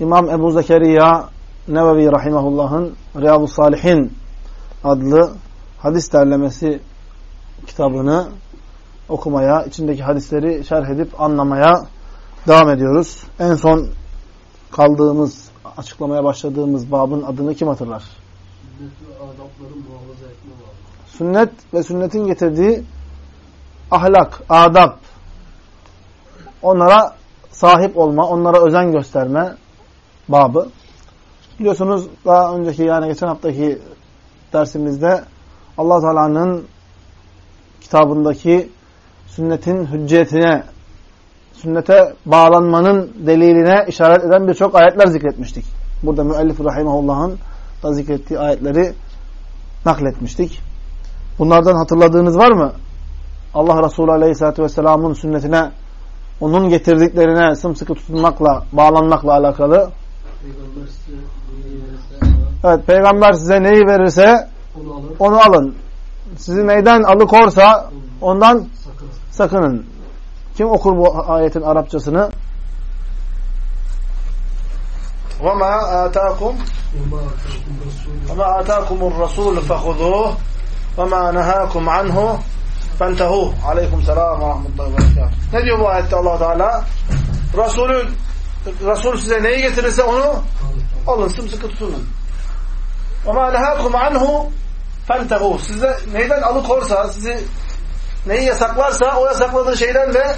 İmam Ebu Zekeriya Nevevi Rahimahullah'ın Riyadu Salihin adlı hadis derlemesi kitabını okumaya, içindeki hadisleri şerh edip anlamaya devam ediyoruz. En son kaldığımız, açıklamaya başladığımız babın adını kim hatırlar? Sünnet ve sünnetin getirdiği ahlak, adab, onlara sahip olma, onlara özen gösterme babı. Biliyorsunuz daha önceki yani geçen haftaki dersimizde Allah Teala'nın kitabındaki sünnetin hüccetine, sünnete bağlanmanın deliline işaret eden birçok ayetler zikretmiştik. Burada müellif rahimahullah'ın da zikrettiği ayetleri nakletmiştik. Bunlardan hatırladığınız var mı? Allah Resulü Aleyhisselatü Vesselam'ın sünnetine, onun getirdiklerine sımsıkı tutunmakla, bağlanmakla alakalı. Evet, Peygamber size neyi verirse onu alın. Sizi neyden alıkorsa ondan sakının. Kim okur bu ayetin Arapçasını? وَمَا آتَاكُمْ وَمَا آتَاكُمُ الرَّسُولُ فَخُذُوهُ وَمَا نَهَاكُمْ عَنْهُ فَانْتَهُوا Aleyküm selam ve rahmetullahi ve Ne diyor bu ayette allah Teala? Resulü, Resul size neyi getirirse onu alın, sımsıkı tutunun. وَمَا نَهَاكُمْ عَنْهُ فَانْتَهُوا Size neyden alıkorsa, sizi neyi yasaklarsa o yasakladığı şeyden de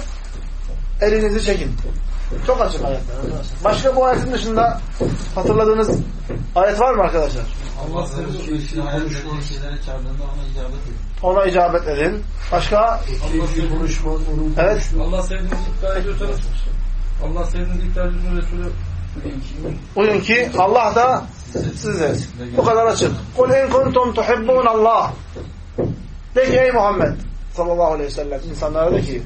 elinizi çekin. Çok açık ayetler arkadaşlar. Başka bu ayetin dışında hatırladığınız ayet var mı arkadaşlar? Allah sevdiği şeylere çağırdığında ona icabet edin. Ona icabet edin. Başka? Evet. Allah sevdiğinizi iddia ediyorsanız Allah iddia ediyorsanız Resulü Uyun ki Allah da size. Bu kadar açık. Kul in kuntum tuhibbun Allah. De ki ey Muhammed sallallahu aleyhi ve sellem insanlara de ki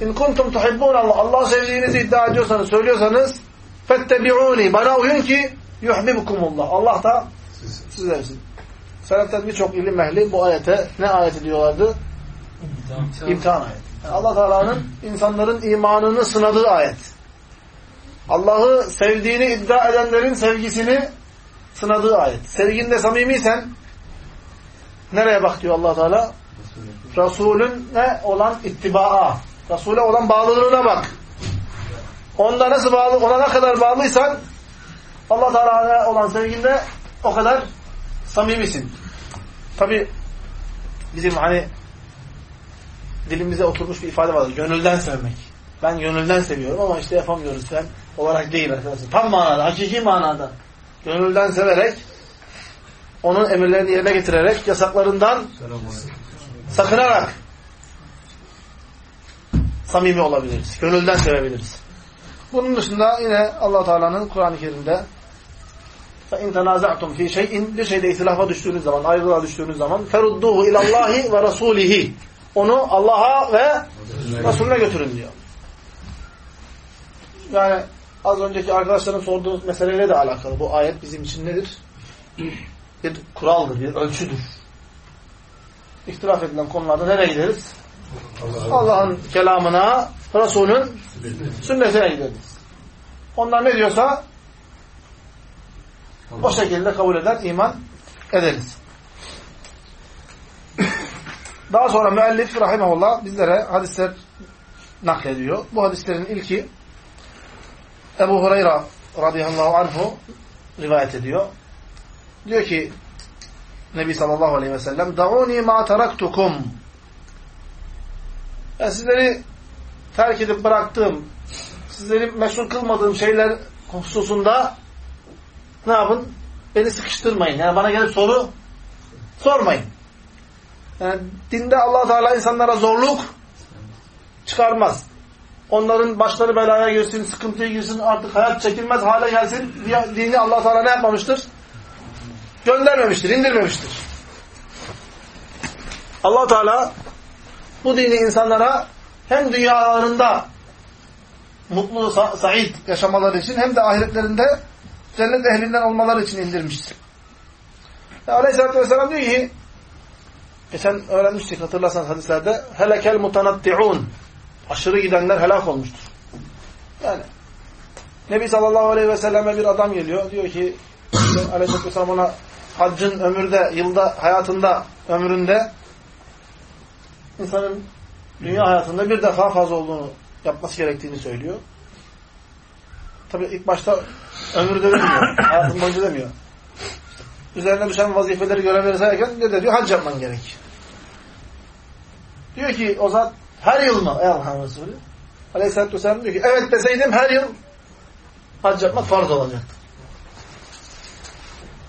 in kuntum tuhibbun Allah. Allah sevdiğinizi iddia ediyorsanız, söylüyorsanız fettebi'uni. Bana uyun ki yuhibbukumullah. Allah da sizi sevsin. Seleften birçok ilim ehli bu ayete ne ayeti diyorlardı? İmtihan ayeti. Yani Allah Teala'nın insanların imanını sınadığı ayet. Allah'ı sevdiğini iddia edenlerin sevgisini sınadığı ayet. Sevginde samimiysen nereye bak diyor allah Teala? Resulün ne olan ittibaa. Resul'e olan bağlılığına bak. Onda nasıl bağlı, ona ne kadar bağlıysan Allah Teala'ya olan sevginde o kadar samimisin. Tabi bizim hani dilimize oturmuş bir ifade vardır. Gönülden sevmek. Ben gönülden seviyorum ama işte yapamıyoruz sen olarak değil arkadaşlar. Tam manada, hakiki manada. Gönülden severek onun emirlerini yerine getirerek yasaklarından sakınarak samimi olabiliriz. Gönülden sevebiliriz. Bunun dışında yine allah Teala'nın Kur'an-ı Kerim'de فَاِنْ تَنَازَعْتُمْ ف۪ي şeyin Bir şeyde ihtilafa düştüğünüz zaman, ayrılığa düştüğünüz zaman فَرُدُّهُ اِلَى اللّٰهِ وَرَسُولِهِ Onu Allah'a ve Resulüne götürün diyor. Yani az önceki arkadaşların sorduğu meseleyle de alakalı. Bu ayet bizim için nedir? Bir kuraldır, bir ölçüdür. ihtilaf edilen konularda nereye gideriz? Allah'ın kelamına, Resul'ün sünnetine gideriz. Onlar ne diyorsa o şekilde kabul eder, iman ederiz. Daha sonra müellif rahimahullah bizlere hadisler naklediyor. Bu hadislerin ilki Ebu Hureyre radıyallahu anhu rivayet ediyor. Diyor ki Nebi sallallahu aleyhi ve sellem Da'uni ma taraktukum Ben sizleri terk edip bıraktığım sizleri meşhur kılmadığım şeyler hususunda ne yapın? Beni sıkıştırmayın. Yani bana gelip soru sormayın. Yani dinde allah Teala insanlara zorluk çıkarmaz. Onların başları belaya girsin, sıkıntıya girsin, artık hayat çekilmez hale gelsin. Dini allah Teala ne yapmamıştır? Göndermemiştir, indirmemiştir. allah Teala bu dini insanlara hem dünyalarında mutlu, sa said yaşamaları için hem de ahiretlerinde cennet ehlinden olmaları için indirmiştir. Ve Aleyhisselatü Vesselam diyor ki geçen öğrenmiştik hatırlarsanız hadislerde helekel mutanatti'un aşırı gidenler helak olmuştur. Yani Nebi sallallahu aleyhi ve selleme bir adam geliyor. Diyor ki Aleyhisselatü Vesselam ona haccın ömürde, yılda, hayatında, ömründe insanın dünya hayatında bir defa fazla olduğunu yapması gerektiğini söylüyor. Tabi ilk başta ömrü de demiyor. Hayatın boyunca demiyor. Üzerine düşen vazifeleri, görevleri sayarken ne de diyor? Hac yapman gerek. Diyor ki o zat her yıl mı? Ey Allah'ın Resulü. Aleyhisselatü Vesselam diyor ki evet deseydim her yıl hac yapmak farz olacaktı.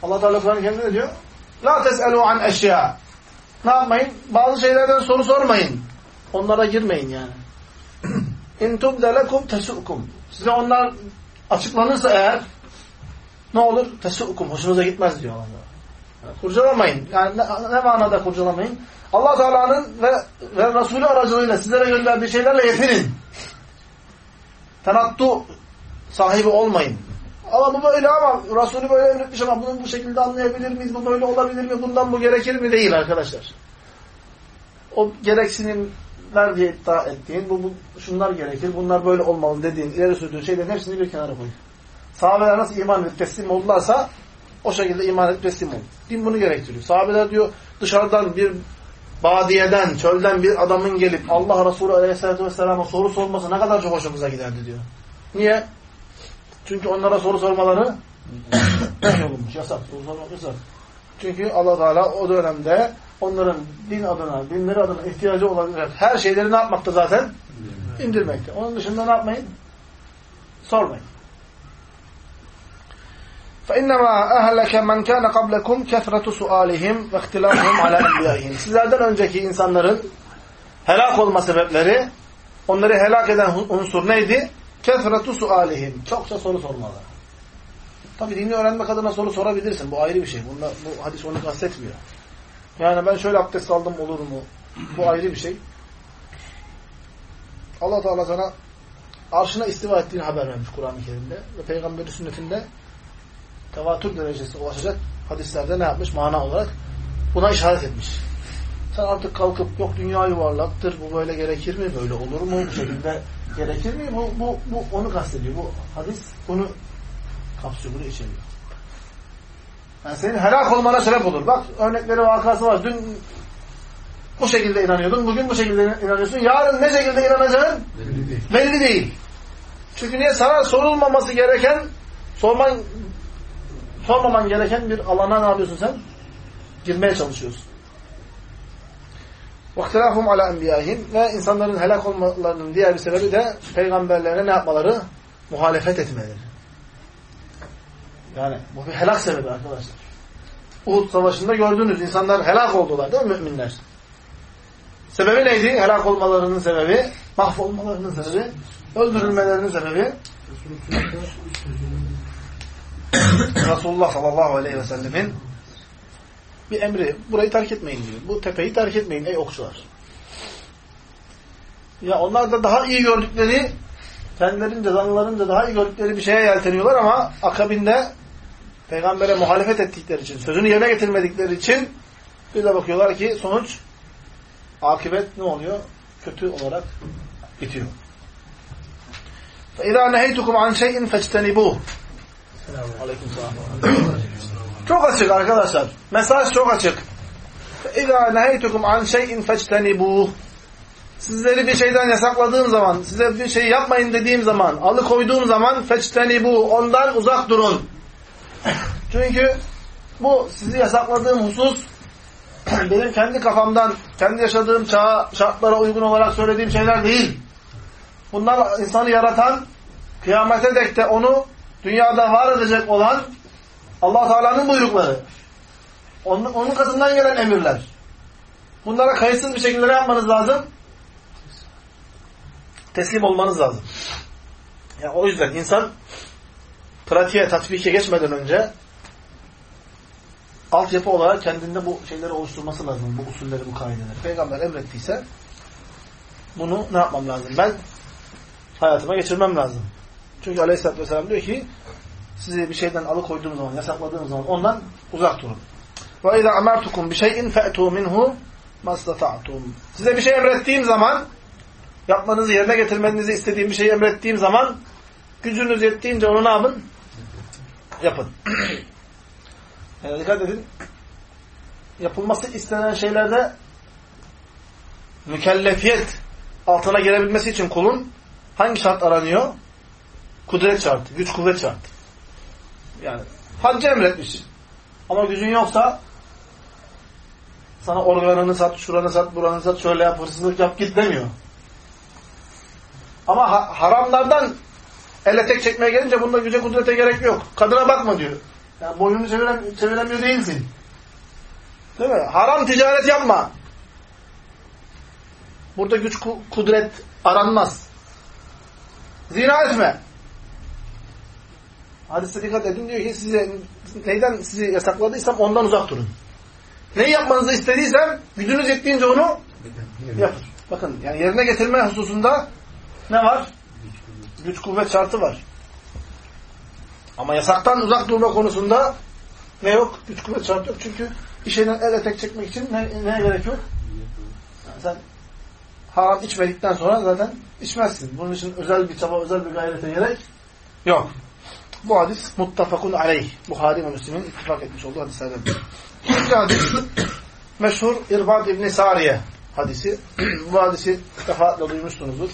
Allah Teala Kur'an-ı diyor? La tes'elu an eşya. Ne yapmayın? Bazı şeylerden soru sormayın. Onlara girmeyin yani. İn tubde lekum tesu'kum. Size onlar açıklanırsa eğer ne olur? Tesu'kum. Hoşunuza gitmez diyor Allah. Kurcalamayın. Yani ne, ne manada kurcalamayın? Allah Teala'nın ve, ve Resulü aracılığıyla sizlere gönderdiği şeylerle yetinin. Tenattu sahibi olmayın. Ama bu böyle ama Resulü böyle emretmiş ama bunu bu şekilde anlayabilir miyiz? Bu böyle olabilir mi? Bundan bu gerekir mi? Değil arkadaşlar. O gereksinimler diye iddia ettiğin, bu, bu şunlar gerekir, bunlar böyle olmalı dediğin, ileri sürdüğün şeylerin hepsini bir kenara koy. Sahabeler nasıl iman edip teslim oldularsa o şekilde iman edip teslim ol. Din bunu gerektiriyor. Sahabeler diyor dışarıdan bir badiyeden, çölden bir adamın gelip Allah Resulü Aleyhisselatü Vesselam'a soru sorması ne kadar çok hoşumuza giderdi diyor. Niye? Çünkü onlara soru sormaları nehyolunmuş, yasak. Soru sormak yasak. Çünkü Allah Teala o dönemde onların din adına, dinleri adına ihtiyacı olan her şeyleri ne yapmakta zaten? İndirmekte. Onun dışında ne yapmayın? Sormayın. فَاِنَّمَا اَهْلَكَ مَنْ كَانَ قَبْلَكُمْ كَثْرَةُ سُؤَالِهِمْ وَاخْتِلَافُهُمْ عَلَى اَنْبِيَائِهِمْ Sizlerden önceki insanların helak olma sebepleri, onları helak eden unsur neydi? Kefretu sualihim. Çokça soru sormaları. Tabi dini öğrenmek adına soru sorabilirsin. Bu ayrı bir şey. Bunda, bu hadis onu kastetmiyor. Yani ben şöyle abdest aldım olur mu? Bu ayrı bir şey. Allah Teala sana arşına istiva ettiğini haber vermiş Kur'an-ı Kerim'de. Ve Peygamberi sünnetinde tevatür derecesi ulaşacak hadislerde ne yapmış? Mana olarak buna işaret etmiş. Sen artık kalkıp yok dünya yuvarlaktır, bu böyle gerekir mi, böyle olur mu, bu şekilde gerekir mi? Bu, bu, bu onu kastediyor. Bu hadis bunu kapsıyor, bunu içeriyor. Yani senin helak olmana sebep olur. Bak örnekleri vakası var. Dün bu şekilde inanıyordun, bugün bu şekilde inanıyorsun. Yarın ne şekilde inanacağın belli değil. Belli değil. Çünkü niye? Sana sorulmaması gereken, sorman sormaman gereken bir alana ne yapıyorsun sen? Girmeye çalışıyorsun. وَاخْتِلَافُمْ عَلَى اَنْبِيَاهِمْ Ve insanların helak olmalarının diğer bir sebebi de peygamberlerine ne yapmaları? Muhalefet etmeleri. Yani bu bir helak sebebi arkadaşlar. Uhud Savaşı'nda gördünüz. insanlar helak oldular değil mi müminler? Sebebi neydi? Helak olmalarının sebebi, mahvolmalarının sebebi, öldürülmelerinin sebebi Resulullah sallallahu aleyhi ve sellemin bir emri. Burayı terk etmeyin diyor. Bu tepeyi terk etmeyin ey okçular. Ya onlar da daha iyi gördükleri, kendilerince, zanlılarınca daha iyi gördükleri bir şeye yelteniyorlar ama akabinde peygambere muhalefet ettikleri için, sözünü yerine getirmedikleri için bir de bakıyorlar ki sonuç akıbet ne oluyor? Kötü olarak bitiyor. فَاِذَا نَهَيْتُكُمْ عَنْ شَيْءٍ فَاجْتَنِبُوهُ Çok açık arkadaşlar. Mesaj çok açık. فَاِذَا نَهَيْتُكُمْ عَنْ شَيْءٍ فَاجْتَنِبُوهُ Sizleri bir şeyden yasakladığım zaman, size bir şey yapmayın dediğim zaman, alıkoyduğum zaman bu ondan uzak durun. Çünkü bu sizi yasakladığım husus benim kendi kafamdan, kendi yaşadığım çağa, şartlara uygun olarak söylediğim şeyler değil. Bunlar insanı yaratan, kıyamete dek de onu dünyada var edecek olan allah Teala'nın buyrukları. Onun, onun katından gelen emirler. Bunlara kayıtsız bir şekilde yapmanız lazım? Teslim olmanız lazım. Yani o yüzden insan pratiğe, tatbike geçmeden önce altyapı olarak kendinde bu şeyleri oluşturması lazım. Bu usulleri, bu kaideleri. Peygamber emrettiyse bunu ne yapmam lazım? Ben hayatıma geçirmem lazım. Çünkü Aleyhisselatü vesselam diyor ki sizi bir şeyden alıkoyduğum zaman, yasakladığım zaman ondan uzak durun. Ve izâ amartukum bi şey'in fe'tû minhu mastata'tum. Size bir şey emrettiğim zaman, yapmanızı yerine getirmenizi istediğim bir şeyi emrettiğim zaman gücünüz yettiğince onu ne yapın? Yapın. yani dikkat edin. Yapılması istenen şeylerde mükellefiyet altına girebilmesi için kulun hangi şart aranıyor? Kudret şartı, güç kuvvet şartı. Yani haccı emretmiş. Ama gücün yoksa sana organını sat, şuranı sat, buranı sat, şöyle yap, hırsızlık yap, git demiyor. Ama ha haramlardan elle tek çekmeye gelince bunda güce kudrete gerek yok. Kadına bakma diyor. Yani boynunu çevirem çeviremiyor değilsin. Değil mi? Haram ticaret yapma. Burada güç kudret aranmaz. Zina etme. Hadiste dikkat edin diyor ki size neyden sizi yasakladıysam ondan uzak durun. Neyi yapmanızı istediysem gücünüz yettiğince onu yapın. Bakın yani yerine getirme hususunda ne var? Güç kuvvet şartı var. Ama yasaktan uzak durma konusunda ne yok? Güç kuvvet şartı yok. Çünkü bir şeyden el etek çekmek için ne, neye gerek yok? Yani sen haram içmedikten sonra zaten içmezsin. Bunun için özel bir çaba, özel bir gayrete gerek yok. Bu hadis muttafakun aleyh. Buhari ve Müslim'in ittifak etmiş olduğu hadislerden. İkinci hadis meşhur İrbad İbni Sariye hadisi. Bu hadisi defaatle duymuşsunuzdur.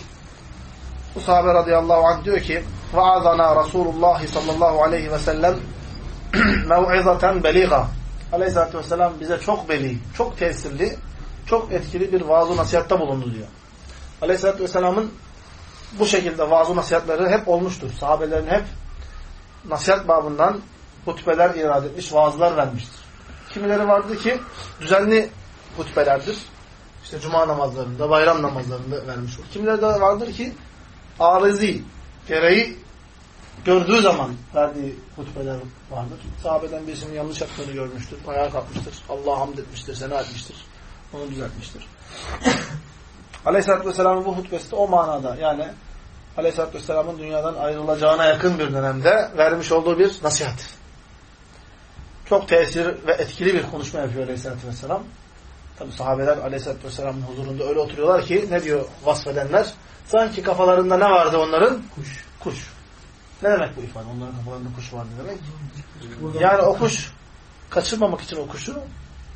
Bu sahabe radıyallahu anh diyor ki وَعَذَنَا Resulullah sallallahu aleyhi ve sellem mev'izaten beliga. Aleyhisselatü vesselam bize çok beli, çok tesirli, çok etkili bir vaaz nasihatta bulundu diyor. Aleyhisselatü vesselamın bu şekilde vaaz nasihatleri hep olmuştur. Sahabelerin hep nasihat babından hutbeler irade etmiş, vaazlar vermiştir. Kimileri vardı ki düzenli hutbelerdir. İşte cuma namazlarında, bayram namazlarında vermiş olur. Kimileri de vardır ki arızi, gereği gördüğü zaman verdiği hutbeler vardır. Sahabeden birisinin yanlış yaptığını görmüştür. Ayağa kalkmıştır. Allah'a hamd etmiştir, sena etmiştir. Onu düzeltmiştir. Aleyhisselatü Vesselam'ın bu hutbesi de o manada. Yani Aleyhisselatü Vesselam'ın dünyadan ayrılacağına yakın bir dönemde vermiş olduğu bir nasihat. Çok tesir ve etkili bir konuşma yapıyor Aleyhisselatü Vesselam. Tabi sahabeler Aleyhisselatü Vesselam'ın huzurunda öyle oturuyorlar ki ne diyor vasfedenler? Sanki kafalarında ne vardı onların? Kuş. Kuş. Ne demek bu ifade? Onların kafalarında kuş vardı demek. Yani o kuş kaçırmamak için o kuşu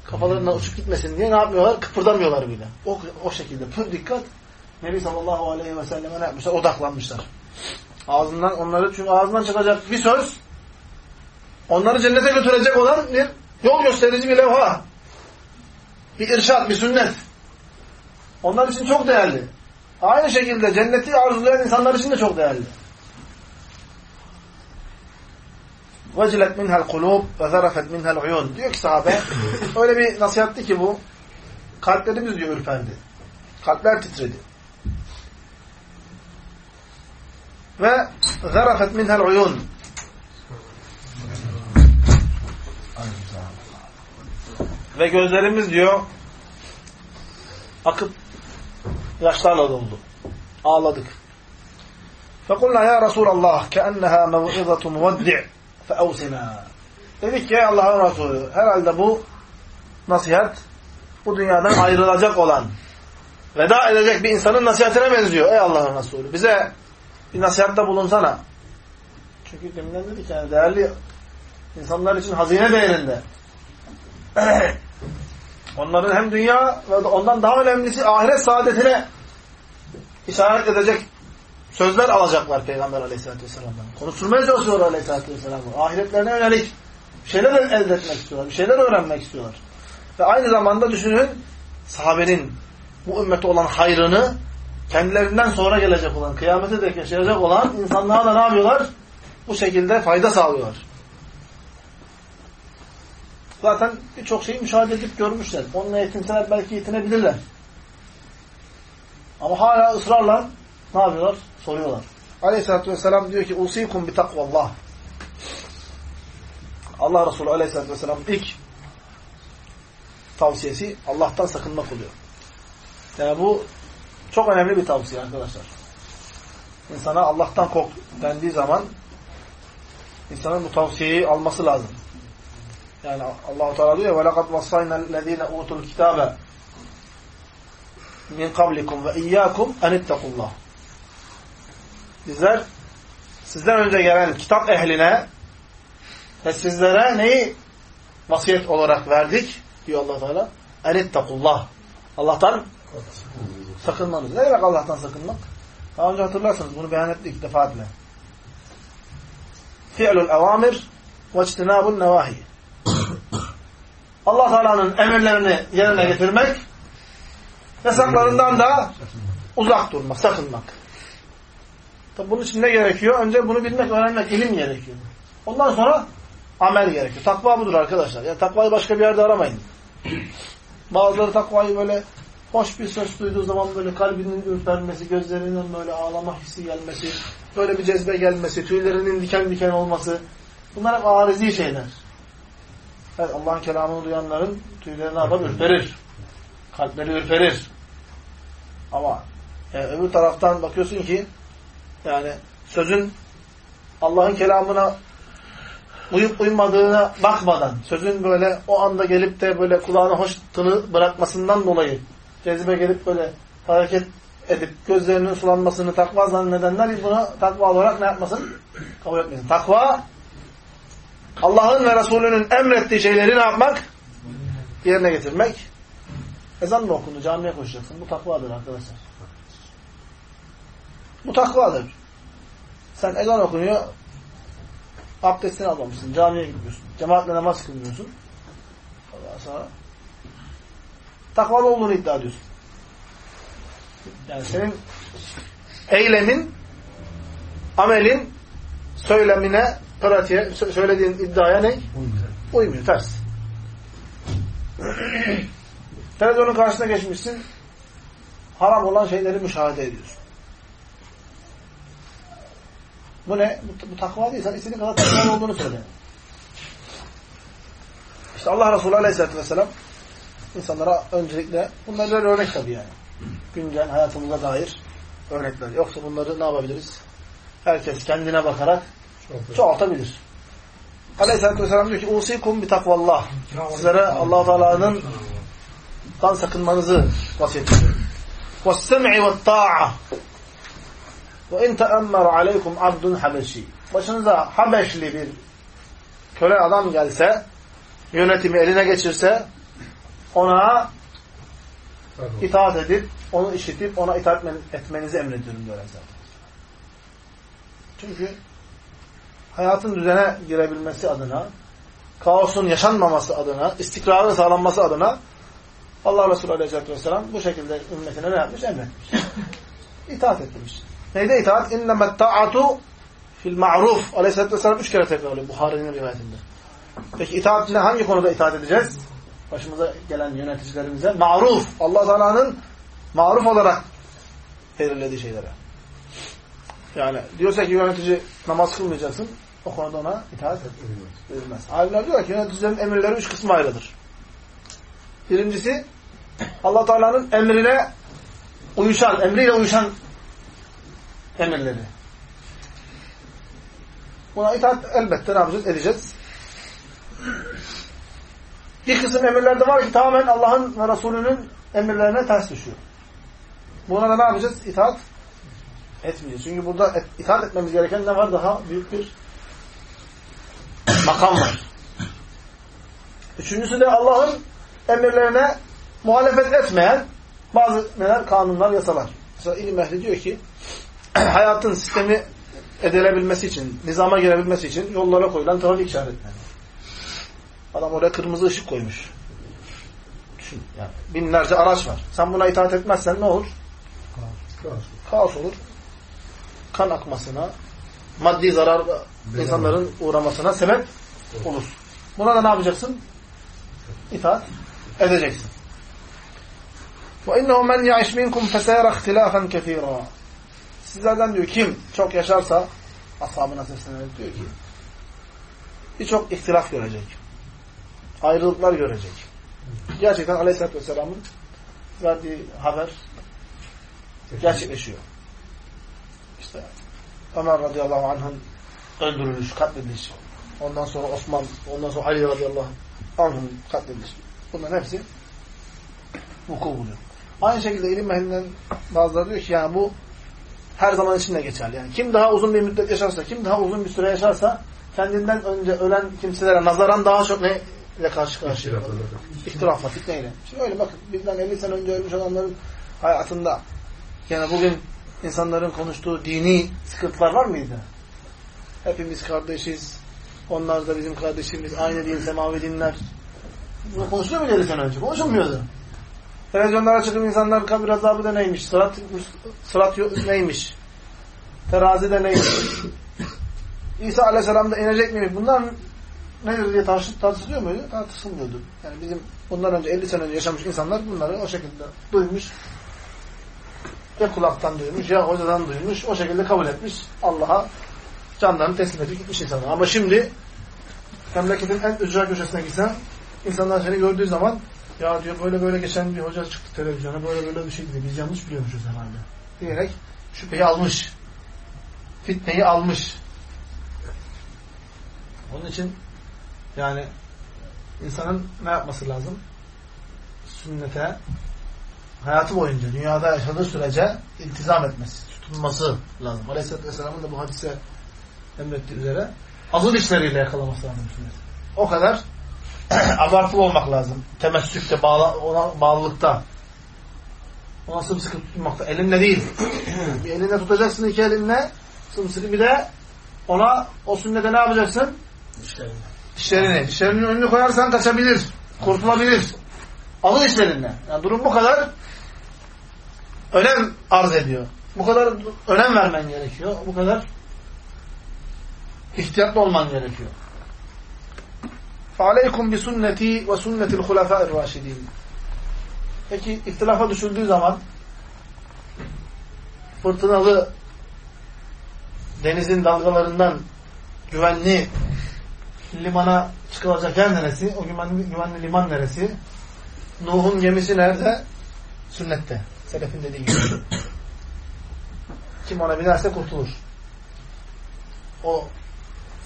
kafalarından uçup gitmesin diye ne yapmıyorlar? Kıpırdamıyorlar bile. O, o şekilde pür dikkat Nebi sallallahu aleyhi ve selleme ne yapmışlar? Odaklanmışlar. Ağzından onları çünkü ağzından çıkacak bir söz onları cennete götürecek olan bir yol gösterici bir levha. Bir irşat, bir sünnet. Onlar için çok değerli. Aynı şekilde cenneti arzulayan insanlar için de çok değerli. وَجِلَتْ مِنْهَا الْقُلُوبِ وَذَرَفَتْ مِنْهَا الْعُيُونَ Diyor ki sahabe, öyle bir nasihatti ki bu, kalplerimiz diyor ürperdi. Kalpler titredi. Ve zarafet minhel uyun. Ve gözlerimiz diyor akıp yaşlarla doldu. Ağladık. فَقُلْنَا يَا رَسُولَ اللّٰهِ كَأَنَّهَا مَوْعِظَةُ مُوَدِّعْ فَاَوْسِنَا Dedik ki Allah'ın Resulü herhalde bu nasihat bu dünyadan ayrılacak olan veda edecek bir insanın nasihatine benziyor. Ey Allah'ın Resulü bize bir nasihatta bulunsana. Çünkü deminden dedik yani değerli insanlar için hazine değerinde. Onların hem dünya ve ondan daha önemlisi ahiret saadetine işaret edecek sözler alacaklar Peygamber Aleyhisselatü Vesselam'dan. Konuşturmaya çalışıyorlar Aleyhisselatü Vesselam'ı. Ahiretlerine yönelik bir şeyler elde etmek istiyorlar. Bir şeyler öğrenmek istiyorlar. Ve aynı zamanda düşünün sahabenin bu ümmete olan hayrını kendilerinden sonra gelecek olan, kıyamete dek yaşayacak olan insanlara da ne yapıyorlar? Bu şekilde fayda sağlıyorlar. Zaten birçok şeyi müşahede edip görmüşler. Onunla yetinseler belki yetinebilirler. Ama hala ısrarla ne yapıyorlar? Soruyorlar. Aleyhisselatü Vesselam diyor ki usikum bi takvallah. Allah Resulü Aleyhisselatü Vesselam ilk tavsiyesi Allah'tan sakınmak oluyor. Yani bu çok önemli bir tavsiye arkadaşlar. İnsana Allah'tan kork dendiği zaman insanın bu tavsiyeyi alması lazım. Yani Allahu Teala diyor ve laqad vassayna utul kitabe min kablikum ve iyyakum en ittakullah. Bizler sizden önce gelen kitap ehline ve sizlere neyi vasiyet olarak verdik diyor Allah Teala? En ittakullah. Allah'tan sakınmanız. Ne demek Allah'tan sakınmak? Daha önce hatırlarsınız bunu beyan ettik defaatle. Fi'lul evamir ve içtinabun nevahi. Allah Teala'nın emirlerini yerine getirmek Yasaklarından da uzak durmak, sakınmak. Tabi bunun için ne gerekiyor? Önce bunu bilmek, öğrenmek, ilim gerekiyor. Ondan sonra amel gerekiyor. Takva budur arkadaşlar. Yani takvayı başka bir yerde aramayın. Bazıları takvayı böyle hoş bir söz duyduğu zaman böyle kalbinin ürpermesi, gözlerinin böyle ağlama hissi gelmesi, böyle bir cezbe gelmesi, tüylerinin diken diken olması. Bunlar hep arizi şeyler. Evet, Allah'ın kelamını duyanların tüyleri ne yapar? Ürperir. Kalpleri ürperir. Ama yani öbür taraftan bakıyorsun ki yani sözün Allah'ın kelamına uyup uymadığına bakmadan, sözün böyle o anda gelip de böyle kulağına hoş tını bırakmasından dolayı cezibe gelip böyle hareket edip gözlerinin sulanmasını takva zannedenler buna takva olarak ne yapmasın? Kabul etmesin. Takva Allah'ın ve Resulünün emrettiği şeyleri ne yapmak? Yerine getirmek. Ezan mı okundu? Camiye koşacaksın. Bu takvadır arkadaşlar. Bu takvadır. Sen ezan okunuyor, abdestini almamışsın, camiye gidiyorsun, cemaatle namaz kılmıyorsun. Ondan sonra takvalı olduğunu iddia ediyorsun. Yani senin eylemin, amelin, söylemine, pratiğe, söylediğin iddiaya ne? Uymuyor. Uymuyor, ters. Televizyonun karşısına geçmişsin, haram olan şeyleri müşahede ediyorsun. Bu ne? Bu, bu takva değil. Sen istediğin kadar takva olduğunu söyle. İşte Allah Resulü Aleyhisselatü Vesselam insanlara öncelikle bunlar böyle örnek tabii yani. Güncel hayatımıza dair örnekler. Yoksa bunları ne yapabiliriz? Herkes kendine bakarak çoğaltabilir. Aleyhisselatü Vesselam diyor ki usikum bi takvallah. Sizlere allah Teala'nın dan sakınmanızı vasiyet ediyorum. وَالسَّمْعِ وَالطَّاعَةِ وَاِنْ تَأَمَّرَ عَلَيْكُمْ عَبْدٌ حَبَشِي Başınıza Habeşli bir köle adam gelse, yönetimi eline geçirse, ona itaat edip, onu işitip, ona itaat etmenizi emrediyorum diyor zaten. Çünkü hayatın düzene girebilmesi adına, kaosun yaşanmaması adına, istikrarın sağlanması adına Allah Resulü Aleyhisselatü Vesselam bu şekilde ümmetine ne yapmış? Emretmiş. itaat etmiş. Neyde itaat? اِنَّمَا التَّعَةُ fil ma'ruf. Aleyhisselatü Vesselam üç kere tekrarlıyor Buhari'nin rivayetinde. Peki itaat ne? Hangi konuda itaat edeceğiz? Başımıza gelen yöneticilerimize. Ma'ruf. Allah Teala'nın maruf olarak belirlediği şeylere. Yani diyorsa ki yönetici namaz kılmayacaksın. O konuda ona itaat edilmez. Alimler diyor ki yöneticilerin emirleri üç kısmı ayrıdır. Birincisi Allah Teala'nın emrine uyuşan, emriyle uyuşan emirleri. Buna itaat elbette ne yapacağız? Edeceğiz. Bir kısım emirlerde var ki tamamen Allah'ın ve Resulünün emirlerine ters düşüyor. Buna da ne yapacağız? İtaat etmeyeceğiz. Çünkü burada et, itaat etmemiz gereken ne var? Daha büyük bir makam var. Üçüncüsü de Allah'ın emirlerine muhalefet etmeyen bazı neler? Kanunlar, yasalar. Mesela ilim ehli diyor ki hayatın sistemi edilebilmesi için, nizama girebilmesi için yollara koyulan trafik işaretleri. Adam oraya kırmızı ışık koymuş. Düşün yani binlerce araç var. Sen buna itaat etmezsen ne olur? Kaos olur. Kan akmasına, maddi zarar insanların uğramasına sebep olur. Buna da ne yapacaksın? İtaat edeceksin. وَاِنَّهُ مَنْ يَعِشْ مِنْكُمْ فَسَيَرَ اخْتِلَافًا كَثِيرًا Sizlerden diyor kim çok yaşarsa ashabına seslenerek diyor ki birçok ihtilaf görecek. Ayrılıklar görecek. Gerçekten Aleyhisselatü Vesselam'ın verdiği haber gerçekleşiyor. İşte Ömer radıyallahu anh'ın öldürülüş, katlediliş. Ondan sonra Osman, ondan sonra Ali radıyallahu anh'ın katlediliş. Bunların hepsi vuku buluyor. Aynı şekilde ilim ehlinden bazıları diyor ki yani bu her zaman için de geçerli. Yani kim daha uzun bir müddet yaşarsa, kim daha uzun bir süre yaşarsa kendinden önce ölen kimselere nazaran daha çok ne ile karşı karşıya kalır? İhtilafla, fitneyle. Şimdi öyle bakın bizden 50 sene önce ölmüş olanların hayatında yani bugün insanların konuştuğu dini sıkıntılar var mıydı? Hepimiz kardeşiz. Onlar da bizim kardeşimiz. Aynı din, semavi dinler. Bunu konuşuluyor muydu 50 sene önce? Konuşulmuyordu. Televizyonlara çıkıp insanlar kabir azabı da neymiş? Sırat, sırat neymiş? Terazi de neymiş? İsa aleyhisselam da inecek miymiş? Bunlar nedir diye tartışılıyor muydu? Tartışılmıyordu. Yani bizim bundan önce 50 sene önce yaşamış insanlar bunları o şekilde duymuş. Ya kulaktan duymuş ya hocadan duymuş. O şekilde kabul etmiş. Allah'a canlarını teslim edip gitmiş insanlar. Ama şimdi memleketin en ücra köşesine gitsen insanlar seni gördüğü zaman ya diyor böyle böyle geçen bir hoca çıktı televizyona böyle böyle bir şey dedi. Biz yanlış biliyormuşuz herhalde. Diyerek şüpheyi almış. Fitneyi almış. Onun için yani insanın ne yapması lazım? Sünnete hayatı boyunca dünyada yaşadığı sürece iltizam etmesi, tutunması lazım. Aleyhisselatü Vesselam'ın da bu hadise emrettiği üzere azıl işleriyle yakalaması lazım sünnet. O kadar abartılı olmak lazım. Temessükte, bağla, ona bağlılıkta. Ona sımsıkı tutmakta. Elinle değil. bir elinle tutacaksın iki elinle sımsıkı bir de ona o sünnete ne yapacaksın? Dişlerini Dişlerini. Dişlerinin önünü koyarsan kaçabilir. Kurtulabilir. Alın dişlerinle. Yani durum bu kadar önem arz ediyor. Bu kadar önem vermen gerekiyor. Bu kadar ihtiyatlı olman gerekiyor. فَعَلَيْكُمْ بِسُنَّتِي وَسُنَّةِ الْخُلَفَاءِ الرَّاشِدِينَ Peki ihtilafa düşüldüğü zaman fırtınalı denizin dalgalarından güvenli limana çıkılacak yer neresi? O güvenli, güvenli liman neresi? Nuh'un gemisi nerede? Sünnette. Selefin dediği gibi. Kim ona binerse kurtulur. O